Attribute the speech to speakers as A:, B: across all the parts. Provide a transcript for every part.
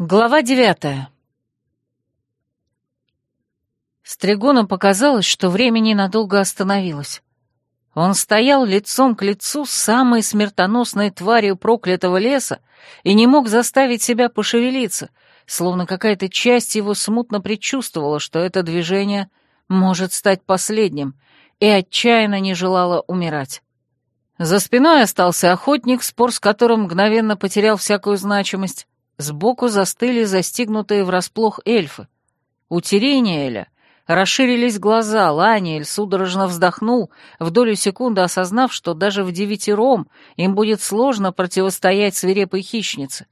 A: Глава девятая. Стригону показалось, что время ненадолго остановилось. Он стоял лицом к лицу с самой смертоносной тварью проклятого леса и не мог заставить себя пошевелиться, словно какая-то часть его смутно предчувствовала, что это движение может стать последним, и отчаянно не желала умирать. За спиной остался охотник, спор с которым мгновенно потерял всякую значимость, Сбоку застыли застигнутые врасплох эльфы. У Терениэля расширились глаза, Ланиэль судорожно вздохнул, в долю секунды осознав, что даже в девятером им будет сложно противостоять свирепой хищнице.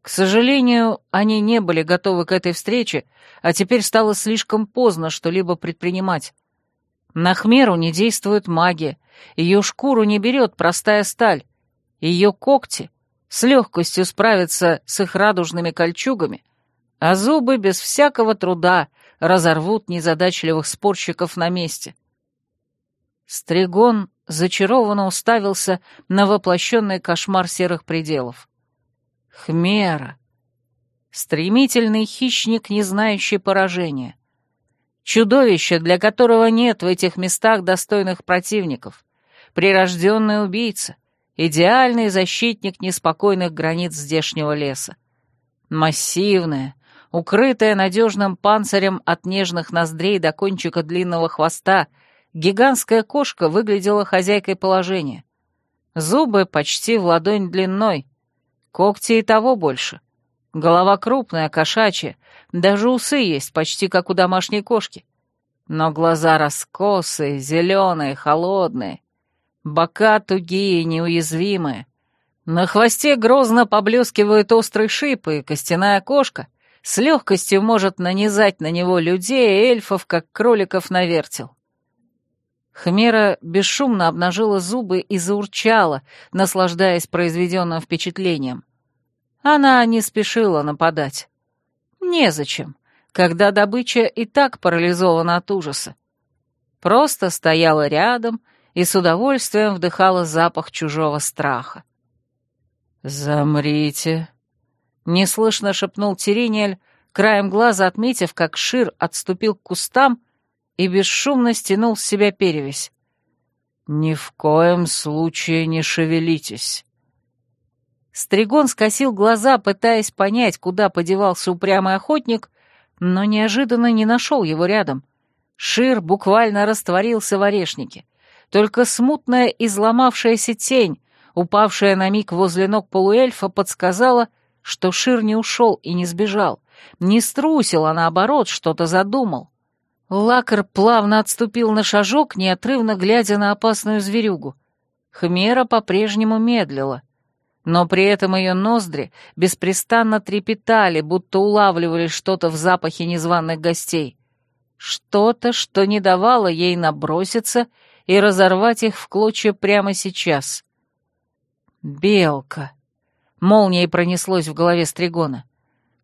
A: К сожалению, они не были готовы к этой встрече, а теперь стало слишком поздно что-либо предпринимать. На Хмеру не действует магия, ее шкуру не берет простая сталь, ее когти — с легкостью справятся с их радужными кольчугами, а зубы без всякого труда разорвут незадачливых спорщиков на месте. Стригон зачарованно уставился на воплощенный кошмар серых пределов. Хмера. Стремительный хищник, не знающий поражения. Чудовище, для которого нет в этих местах достойных противников. Прирожденный убийца — идеальный защитник неспокойных границ здешнего леса. Массивная, укрытая надежным панцирем от нежных ноздрей до кончика длинного хвоста, гигантская кошка выглядела хозяйкой положения. Зубы почти в ладонь длиной, когти и того больше. Голова крупная, кошачья, даже усы есть, почти как у домашней кошки. Но глаза раскосые, зеленые, холодные — Бока тугие, неуязвимые. На хвосте грозно поблескивают острые шипы, и костяная кошка с легкостью может нанизать на него людей и эльфов, как кроликов на вертел. Хмера бесшумно обнажила зубы и заурчала, наслаждаясь произведенным впечатлением. Она не спешила нападать. Незачем, когда добыча и так парализована от ужаса. Просто стояла рядом и с удовольствием вдыхала запах чужого страха. «Замрите!» — неслышно шепнул Терениэль, краем глаза отметив, как Шир отступил к кустам и бесшумно стянул с себя перевязь. «Ни в коем случае не шевелитесь!» Стригон скосил глаза, пытаясь понять, куда подевался упрямый охотник, но неожиданно не нашел его рядом. Шир буквально растворился в орешнике. Только смутная изломавшаяся тень, упавшая на миг возле ног полуэльфа, подсказала, что Шир не ушел и не сбежал, не струсил, а наоборот что-то задумал. Лакар плавно отступил на шажок, неотрывно глядя на опасную зверюгу. Хмера по-прежнему медлила, но при этом ее ноздри беспрестанно трепетали, будто улавливали что-то в запахе незваных гостей. Что-то, что не давало ей наброситься и разорвать их в клочья прямо сейчас. «Белка!» — молнией пронеслось в голове Стригона.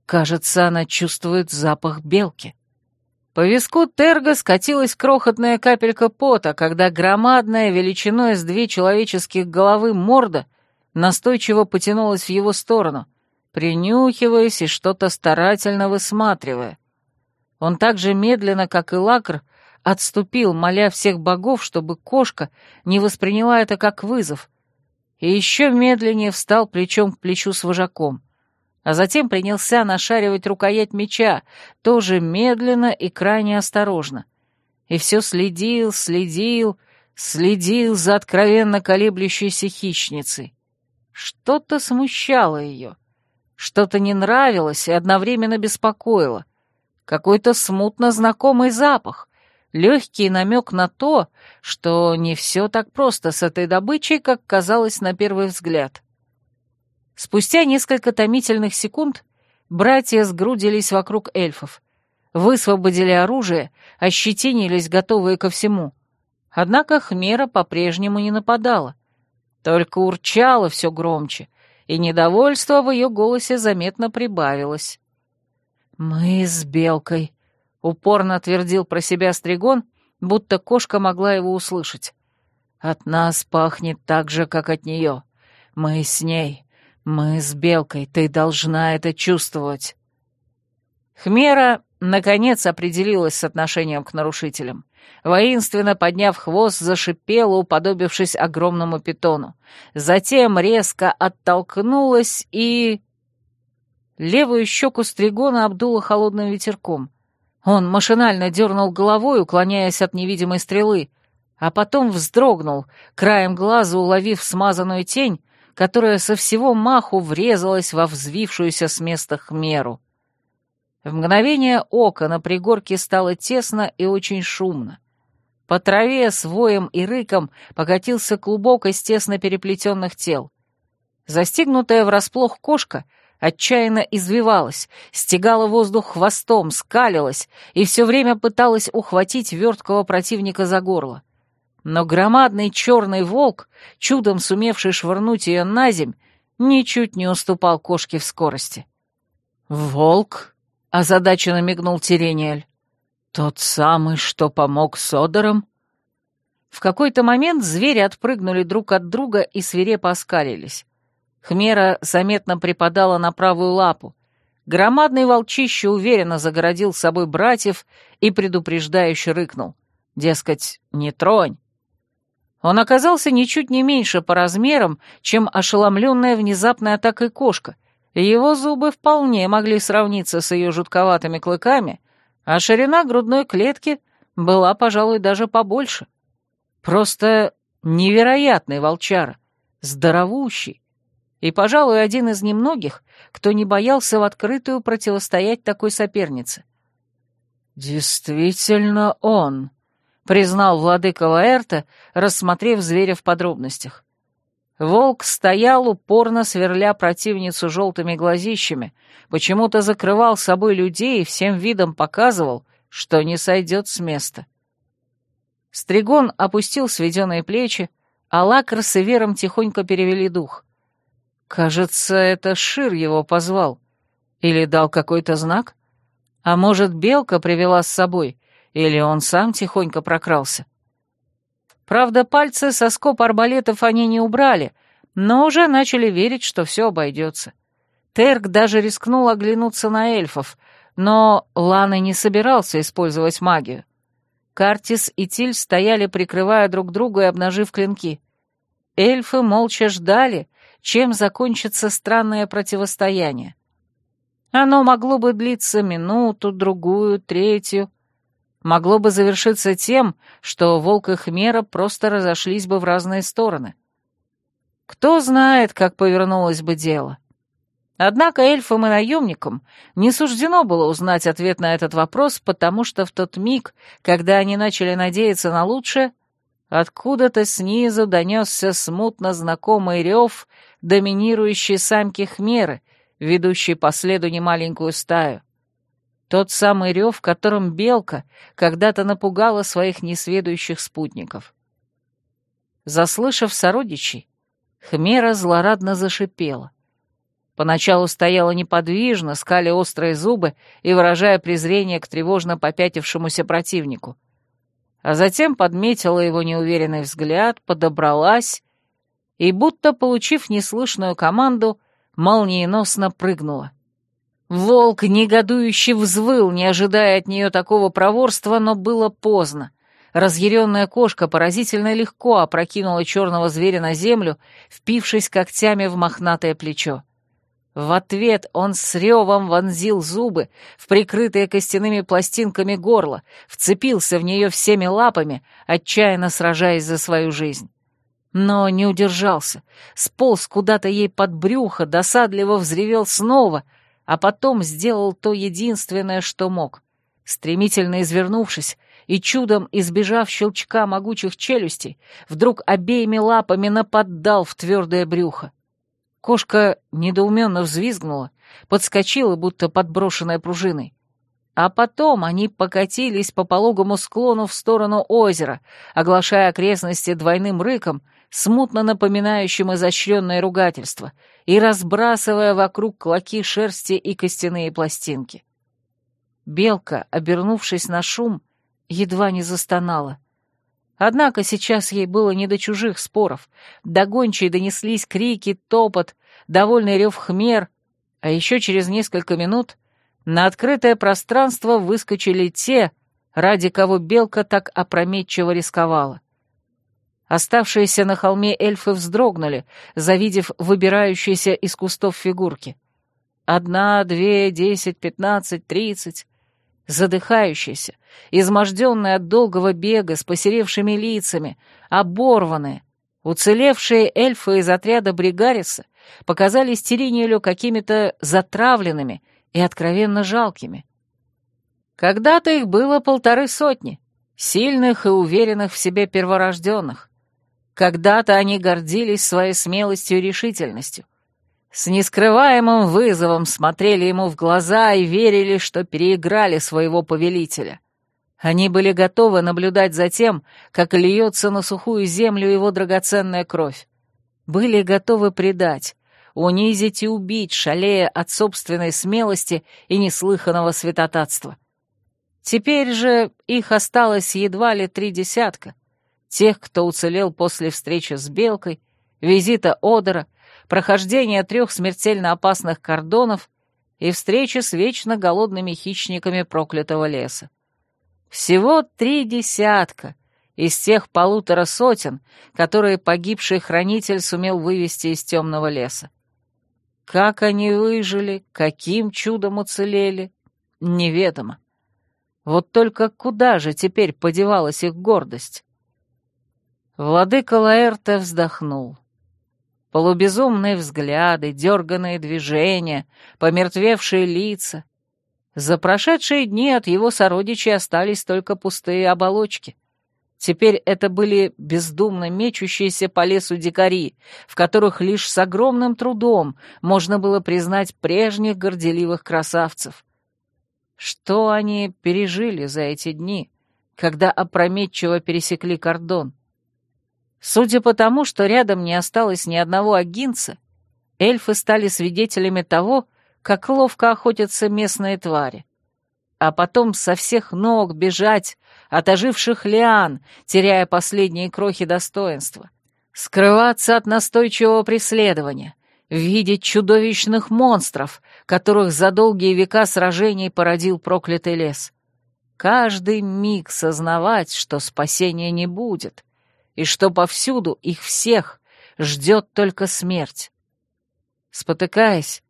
A: «Кажется, она чувствует запах белки». По виску Терга скатилась крохотная капелька пота, когда громадная, величиной с две человеческих головы морда настойчиво потянулась в его сторону, принюхиваясь и что-то старательно высматривая. Он так же медленно, как и Лакр, отступил, моля всех богов, чтобы кошка не восприняла это как вызов, и еще медленнее встал плечом к плечу с вожаком, а затем принялся нашаривать рукоять меча, тоже медленно и крайне осторожно. И все следил, следил, следил за откровенно колеблющейся хищницей. Что-то смущало ее, что-то не нравилось и одновременно беспокоило. Какой-то смутно знакомый запах — легкий намек на то, что не все так просто с этой добычей, как казалось на первый взгляд. Спустя несколько томительных секунд братья сгрудились вокруг эльфов, высвободили оружие, ощетинились, готовые ко всему. Однако Хмера по-прежнему не нападала, только урчала все громче, и недовольство в ее голосе заметно прибавилось. «Мы с Белкой Упорно твердил про себя Стригон, будто кошка могла его услышать. «От нас пахнет так же, как от нее. Мы с ней. Мы с Белкой, ты должна это чувствовать. Хмера, наконец, определилась с отношением к нарушителям. Воинственно подняв хвост, зашипела, уподобившись огромному питону. Затем резко оттолкнулась и... Левую щеку Стригона обдуло холодным ветерком. Он машинально дернул головой, уклоняясь от невидимой стрелы, а потом вздрогнул, краем глаза уловив смазанную тень, которая со всего маху врезалась во взвившуюся с места хмеру. В мгновение ока на пригорке стало тесно и очень шумно. По траве с воем и рыком покатился клубок из тесно переплетенных тел. Застигнутая врасплох кошка отчаянно извивалась, стегала воздух хвостом, скалилась и все время пыталась ухватить верткого противника за горло. Но громадный черный волк, чудом сумевший швырнуть ее на земь, ничуть не уступал кошке в скорости. «Волк?» озадаченно мигнул Тирениэль. «Тот самый, что помог Содорам?» В какой-то момент звери отпрыгнули друг от друга и свирепо оскалились. Хмера заметно припадала на правую лапу. Громадный волчище уверенно загородил собой братьев и предупреждающе рыкнул. Дескать, не тронь. Он оказался ничуть не меньше по размерам, чем ошеломленная внезапной атакой кошка, его зубы вполне могли сравниться с ее жутковатыми клыками, а ширина грудной клетки была, пожалуй, даже побольше. Просто невероятный волчара, здоровущий, и, пожалуй, один из немногих, кто не боялся в открытую противостоять такой сопернице. «Действительно он», — признал владыка Лаэрта, рассмотрев зверя в подробностях. Волк стоял, упорно сверля противницу желтыми глазищами, почему-то закрывал собой людей и всем видом показывал, что не сойдет с места. Стригон опустил сведенные плечи, а Лакр с Ивером тихонько перевели дух. Кажется, это Шир его позвал. Или дал какой-то знак? А может, Белка привела с собой, или он сам тихонько прокрался? Правда, пальцы со скоб арбалетов они не убрали, но уже начали верить, что все обойдется. Терк даже рискнул оглянуться на эльфов, но Лана не собирался использовать магию. Картис и Тиль стояли, прикрывая друг друга и обнажив клинки. Эльфы молча ждали, чем закончится странное противостояние. Оно могло бы длиться минуту, другую, третью, могло бы завершиться тем, что волк и хмера просто разошлись бы в разные стороны. Кто знает, как повернулось бы дело. Однако эльфам и наемникам не суждено было узнать ответ на этот вопрос, потому что в тот миг, когда они начали надеяться на лучшее, откуда-то снизу донесся смутно знакомый рев доминирующей самки хмеры, ведущей по следу немаленькую стаю. Тот самый рев, которым белка когда-то напугала своих несведущих спутников. Заслышав сородичей, Хмера злорадно зашипела. Поначалу стояла неподвижно, скаля острые зубы и выражая презрение к тревожно попятившемуся противнику. А затем подметила его неуверенный взгляд, подобралась и, будто получив неслышную команду, молниеносно прыгнула. Волк негодующе взвыл, не ожидая от нее такого проворства, но было поздно. Разъяренная кошка поразительно легко опрокинула черного зверя на землю, впившись когтями в мохнатое плечо. В ответ он с ревом вонзил зубы в прикрытые костяными пластинками горло, вцепился в нее всеми лапами, отчаянно сражаясь за свою жизнь. Но не удержался, сполз куда-то ей под брюхо, досадливо взревел снова — а потом сделал то единственное, что мог. Стремительно извернувшись и чудом избежав щелчка могучих челюстей, вдруг обеими лапами нападал в твердое брюхо. Кошка недоуменно взвизгнула, подскочила, будто подброшенная пружиной. А потом они покатились по пологому склону в сторону озера, оглашая окрестности двойным рыком — смутно напоминающим изощренное ругательство, и разбрасывая вокруг клоки шерсти и костяные пластинки. Белка, обернувшись на шум, едва не застонала. Однако сейчас ей было не до чужих споров. До гончей донеслись крики, топот, довольный рев хмер, а еще через несколько минут на открытое пространство выскочили те, ради кого белка так опрометчиво рисковала. Оставшиеся на холме эльфы вздрогнули, завидев выбирающиеся из кустов фигурки. Одна, две, десять, пятнадцать, тридцать. Задыхающиеся, изможденные от долгого бега, с посеревшими лицами, оборванные, уцелевшие эльфы из отряда Бригариса показались Теринелю какими-то затравленными и откровенно жалкими. Когда-то их было полторы сотни, сильных и уверенных в себе перворожденных. Когда-то они гордились своей смелостью и решительностью. С нескрываемым вызовом смотрели ему в глаза и верили, что переиграли своего повелителя. Они были готовы наблюдать за тем, как льется на сухую землю его драгоценная кровь. Были готовы предать, унизить и убить, шалея от собственной смелости и неслыханного святотатства. Теперь же их осталось едва ли три десятка — тех, кто уцелел после встречи с Белкой, визита Одера, прохождения трех смертельно опасных кордонов и встречи с вечно голодными хищниками проклятого леса. Всего три десятка из тех полутора сотен, которые погибший хранитель сумел вывести из темного леса. Как они выжили, каким чудом уцелели, неведомо. Вот только куда же теперь подевалась их гордость? Владыка Лаэрте вздохнул. Полубезумные взгляды, дерганные движения, помертвевшие лица. За прошедшие дни от его сородичей остались только пустые оболочки. Теперь это были бездумно мечущиеся по лесу дикари, в которых лишь с огромным трудом можно было признать прежних горделивых красавцев. Что они пережили за эти дни, когда опрометчиво пересекли кордон? Судя по тому, что рядом не осталось ни одного агинца, эльфы стали свидетелями того, как ловко охотятся местные твари. А потом со всех ног бежать от оживших лиан, теряя последние крохи достоинства. Скрываться от настойчивого преследования, видеть чудовищных монстров, которых за долгие века сражений породил проклятый лес. Каждый миг сознавать, что спасения не будет, и что повсюду их всех ждет только смерть. Спотыкаясь,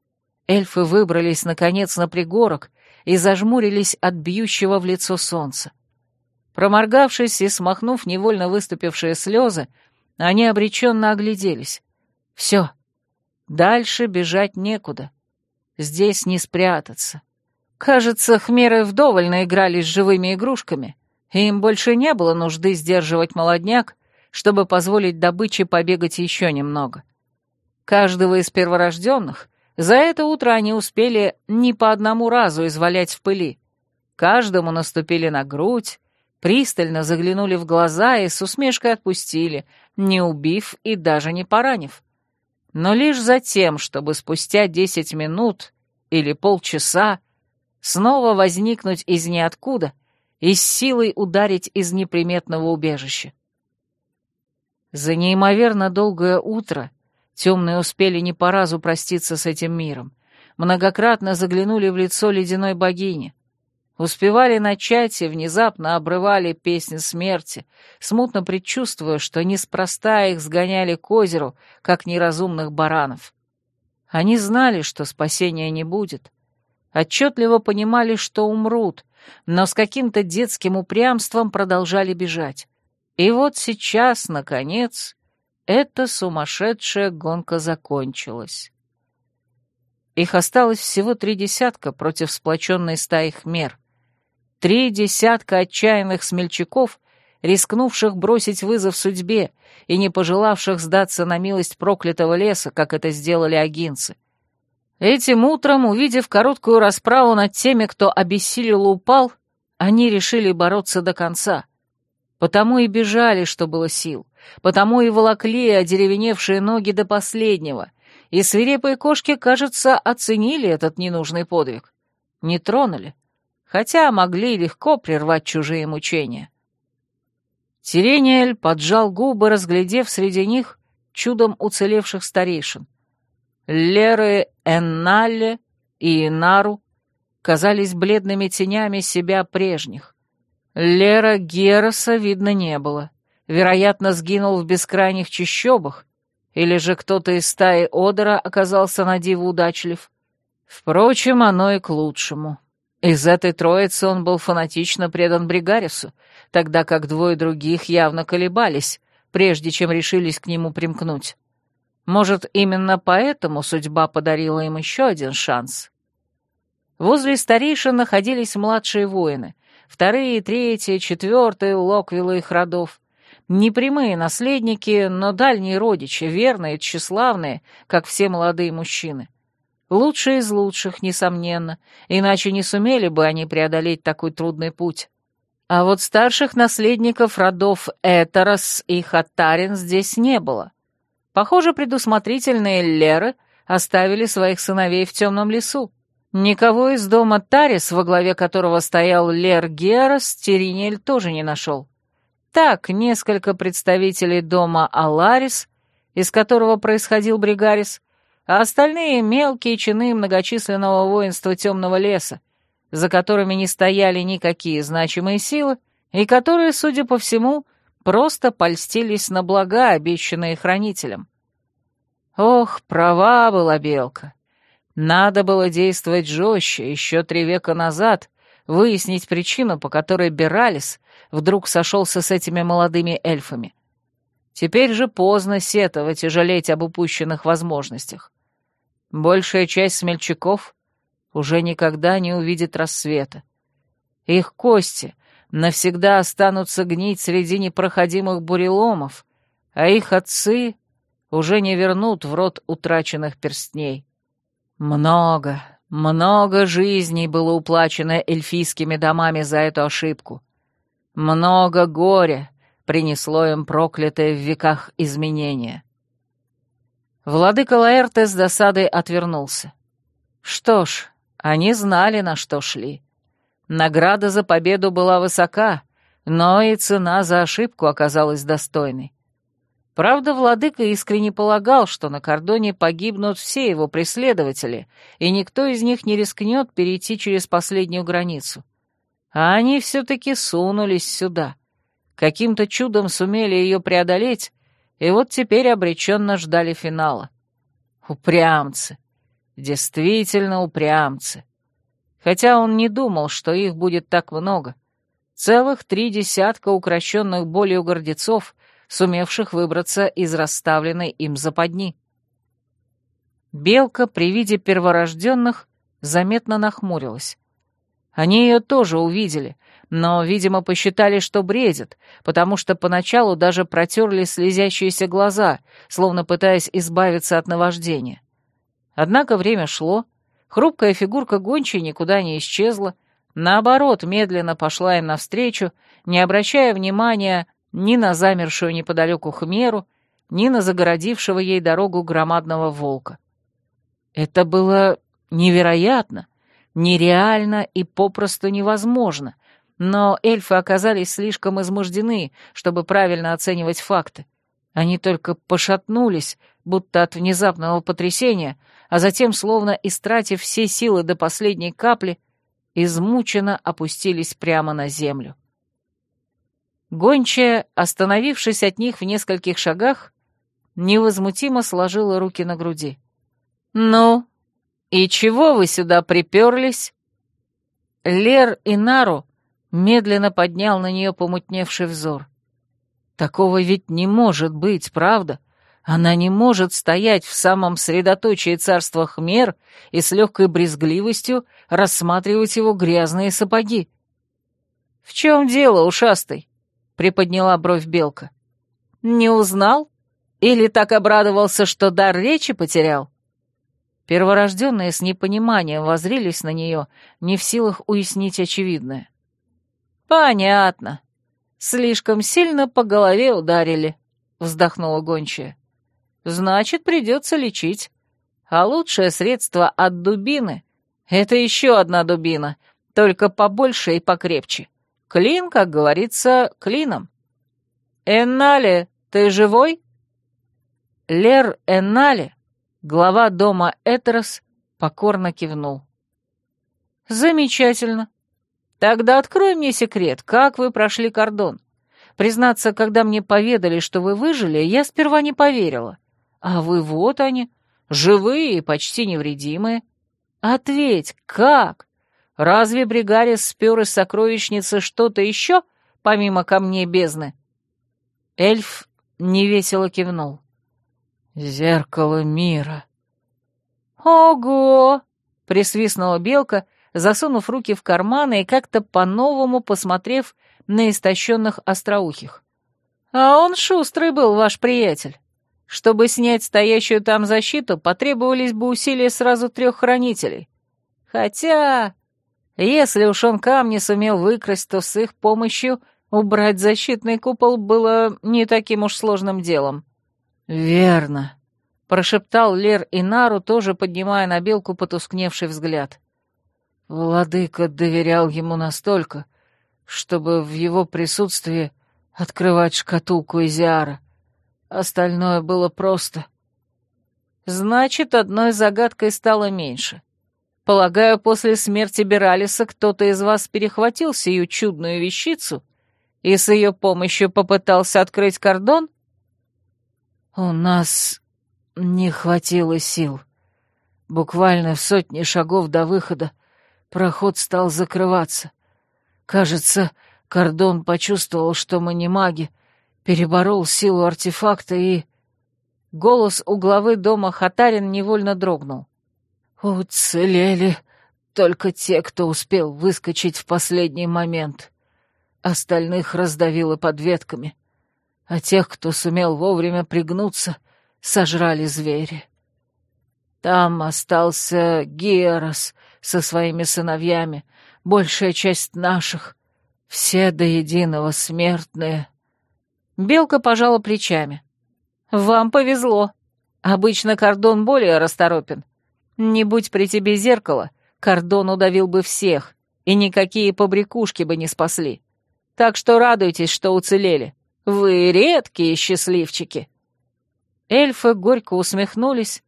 A: эльфы выбрались, наконец, на пригорок и зажмурились от бьющего в лицо солнца. Проморгавшись и смахнув невольно выступившие слезы, они обреченно огляделись. Все. Дальше бежать некуда. Здесь не спрятаться. Кажется, хмеры вдоволь наигрались живыми игрушками, и им больше не было нужды сдерживать молодняк, чтобы позволить добыче побегать еще немного. Каждого из перворожденных за это утро они успели не по одному разу извалять в пыли. Каждому наступили на грудь, пристально заглянули в глаза и с усмешкой отпустили, не убив и даже не поранив. Но лишь за тем, чтобы спустя десять минут или полчаса снова возникнуть из ниоткуда и с силой ударить из неприметного убежища. За неимоверно долгое утро темные успели не по разу проститься с этим миром, многократно заглянули в лицо ледяной богини, успевали начать и внезапно обрывали песни смерти, смутно предчувствуя, что неспроста их сгоняли к озеру, как неразумных баранов. Они знали, что спасения не будет, отчетливо понимали, что умрут, но с каким-то детским упрямством продолжали бежать. И вот сейчас, наконец, эта сумасшедшая гонка закончилась. Их осталось всего три десятка против сплоченной стаи хмер. Три десятка отчаянных смельчаков, рискнувших бросить вызов судьбе и не пожелавших сдаться на милость проклятого леса, как это сделали агинцы. Этим утром, увидев короткую расправу над теми, кто обессилел упал, они решили бороться до конца — Потому и бежали, что было сил, потому и волокли одеревеневшие ноги до последнего, и свирепые кошки, кажется, оценили этот ненужный подвиг. Не тронули, хотя могли легко прервать чужие мучения. Сирениэль поджал губы, разглядев среди них чудом уцелевших старейшин. Леры Эннале и Инару казались бледными тенями себя прежних. Лера Героса видно не было. Вероятно, сгинул в бескрайних чащобах, или же кто-то из стаи Одера оказался на диву удачлив. Впрочем, оно и к лучшему. Из этой троицы он был фанатично предан Бригарису, тогда как двое других явно колебались, прежде чем решились к нему примкнуть. Может, именно поэтому судьба подарила им еще один шанс. Возле старейшин находились младшие воины, вторые, третьи, четвертые Локвилла их родов. Непрямые наследники, но дальние родичи, верные, тщеславные, как все молодые мужчины. Лучшие из лучших, несомненно, иначе не сумели бы они преодолеть такой трудный путь. А вот старших наследников родов Этерос и Хаттарин здесь не было. Похоже, предусмотрительные Леры оставили своих сыновей в темном лесу. Никого из дома Тарис, во главе которого стоял Лер Герас, Теринель тоже не нашел. Так, несколько представителей дома Аларис, из которого происходил Бригарис, а остальные — мелкие чины многочисленного воинства темного леса, за которыми не стояли никакие значимые силы, и которые, судя по всему, просто польстились на блага, обещанные хранителям. Ох, права была Белка. Надо было действовать жестче, еще три века назад, выяснить причину, по которой Бералис вдруг сошелся с этими молодыми эльфами. Теперь же поздно сетовать и жалеть об упущенных возможностях. Большая часть смельчаков уже никогда не увидит рассвета. Их кости навсегда останутся гнить среди непроходимых буреломов, а их отцы уже не вернут в рот утраченных перстней. Много, много жизней было уплачено эльфийскими домами за эту ошибку. Много горя принесло им проклятое в веках изменения. Владыка Лаэрте с досадой отвернулся. Что ж, они знали, на что шли. Награда за победу была высока, но и цена за ошибку оказалась достойной. Правда, владыка искренне полагал, что на кордоне погибнут все его преследователи, и никто из них не рискнет перейти через последнюю границу. А они все-таки сунулись сюда. Каким-то чудом сумели ее преодолеть, и вот теперь обреченно ждали финала. Упрямцы. Действительно упрямцы. Хотя он не думал, что их будет так много. Целых три десятка укращенных болью гордецов, сумевших выбраться из расставленной им западни. Белка при виде перворожденных заметно нахмурилась. Они ее тоже увидели, но, видимо, посчитали, что бредят, потому что поначалу даже протерли слезящиеся глаза, словно пытаясь избавиться от наваждения. Однако время шло, хрупкая фигурка гончей никуда не исчезла, наоборот, медленно пошла им навстречу, не обращая внимания ни на замершую неподалеку хмеру, ни на загородившего ей дорогу громадного волка. Это было невероятно, нереально и попросту невозможно — но эльфы оказались слишком измождены, чтобы правильно оценивать факты. Они только пошатнулись, будто от внезапного потрясения, а затем, словно истратив все силы до последней капли, измученно опустились прямо на землю. Гончая, остановившись от них в нескольких шагах, невозмутимо сложила руки на груди. «Ну, и чего вы сюда приперлись?» Лер и Нару медленно поднял на нее помутневший взор. Такого ведь не может быть, правда? Она не может стоять в самом средоточии царства Хмер и с легкой брезгливостью рассматривать его грязные сапоги. «В чем дело, ушастый?» — приподняла бровь Белка. «Не узнал? Или так обрадовался, что дар речи потерял?» Перворожденные с непониманием возрились на нее, не в силах уяснить очевидное. «Понятно. Слишком сильно по голове ударили», — вздохнула гончая. «Значит, придется лечить. А лучшее средство от дубины — это еще одна дубина, только побольше и покрепче. Клин, как говорится, клином». «Эннале, ты живой?» Лер Эннале, Глава дома Этерос покорно кивнул. «Замечательно. Тогда открой мне секрет, как вы прошли кордон. Признаться, когда мне поведали, что вы выжили, я сперва не поверила. А вы вот они, живые и почти невредимые. Ответь, как? Разве Бригарис спер из сокровищницы что-то еще, помимо камней бездны?» Эльф невесело кивнул. «Зеркало мира». «Ого!» — присвистнула белка, засунув руки в карманы и как-то по-новому посмотрев на истощенных остроухих. «А он шустрый был, ваш приятель. Чтобы снять стоящую там защиту, потребовались бы усилия сразу трех хранителей. Хотя, если уж он камни сумел выкрасть, то с их помощью убрать защитный купол было не таким уж сложным делом». «Верно», — прошептал Лер Инару, тоже поднимая на белку потускневший взгляд. Владыка доверял ему настолько, чтобы в его присутствии открывать шкатулку Изиара. Остальное было просто. Значит, одной загадкой стало меньше. Полагаю, после смерти Биралиса кто-то из вас перехватил сию чудную вещицу и с ее помощью попытался открыть кордон? У нас не хватило сил. Буквально в сотни шагов до выхода Проход стал закрываться. Кажется, Кордон почувствовал, что мы не маги, переборол силу артефакта и... Голос у главы дома Хатарин невольно дрогнул. «Уцелели только те, кто успел выскочить в последний момент. Остальных раздавило под ветками, а тех, кто сумел вовремя пригнуться, сожрали звери. Там остался Герос со своими сыновьями, большая часть наших, все до единого смертные. Белка пожала плечами. «Вам повезло. Обычно кордон более расторопен. Не будь при тебе зеркало, кордон удавил бы всех, и никакие побрякушки бы не спасли. Так что радуйтесь, что уцелели. Вы редкие счастливчики». Эльфы горько усмехнулись,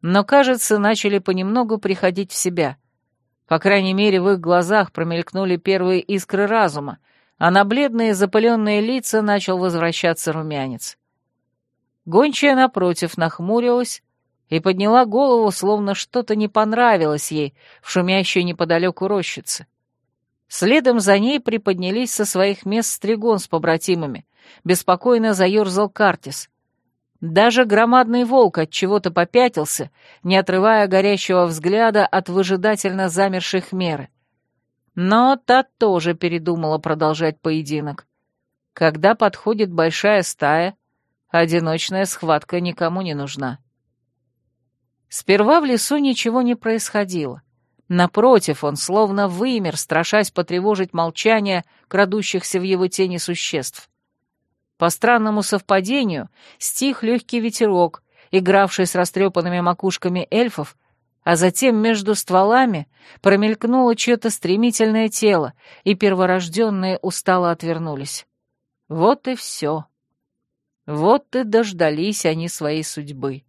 A: но, кажется, начали понемногу приходить в себя. По крайней мере, в их глазах промелькнули первые искры разума, а на бледные запыленные лица начал возвращаться румянец. Гончая, напротив, нахмурилась и подняла голову, словно что-то не понравилось ей в шумящей неподалеку рощице. Следом за ней приподнялись со своих мест стригон с побратимами, беспокойно заерзал Картис, даже громадный волк от чего-то попятился, не отрывая горящего взгляда от выжидательно замерших меры. Но та тоже передумала продолжать поединок. Когда подходит большая стая, одиночная схватка никому не нужна. Сперва в лесу ничего не происходило. Напротив, он словно вымер, страшась потревожить молчание крадущихся в его тени существ. По странному совпадению стих легкий ветерок, игравший с растрепанными макушками эльфов, а затем между стволами промелькнуло чье-то стремительное тело, и перворожденные устало отвернулись. Вот и все. Вот и дождались они своей судьбы.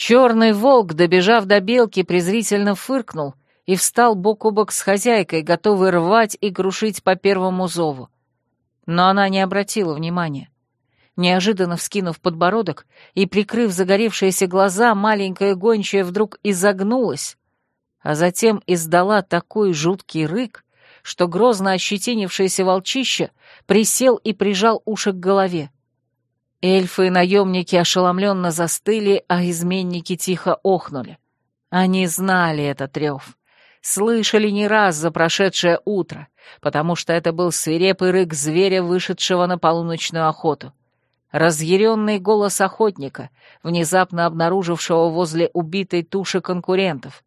A: Черный волк, добежав до белки, презрительно фыркнул и встал бок о бок с хозяйкой, готовый рвать и крушить по первому зову но она не обратила внимания. Неожиданно вскинув подбородок и прикрыв загоревшиеся глаза, маленькая гончая вдруг изогнулась, а затем издала такой жуткий рык, что грозно ощетинившееся волчище присел и прижал уши к голове. Эльфы и наемники ошеломленно застыли, а изменники тихо охнули. Они знали этот рев слышали не раз за прошедшее утро, потому что это был свирепый рык зверя, вышедшего на полуночную охоту. Разъяренный голос охотника, внезапно обнаружившего возле убитой туши конкурентов.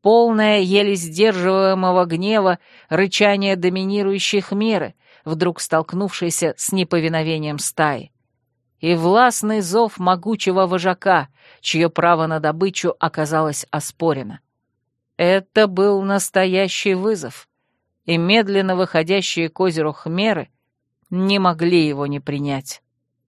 A: Полное, еле сдерживаемого гнева, рычание доминирующей хмеры, вдруг столкнувшейся с неповиновением стаи. И властный зов могучего вожака, чье право на добычу оказалось оспорено. Это был настоящий вызов, и медленно выходящие к озеру хмеры не могли его не принять.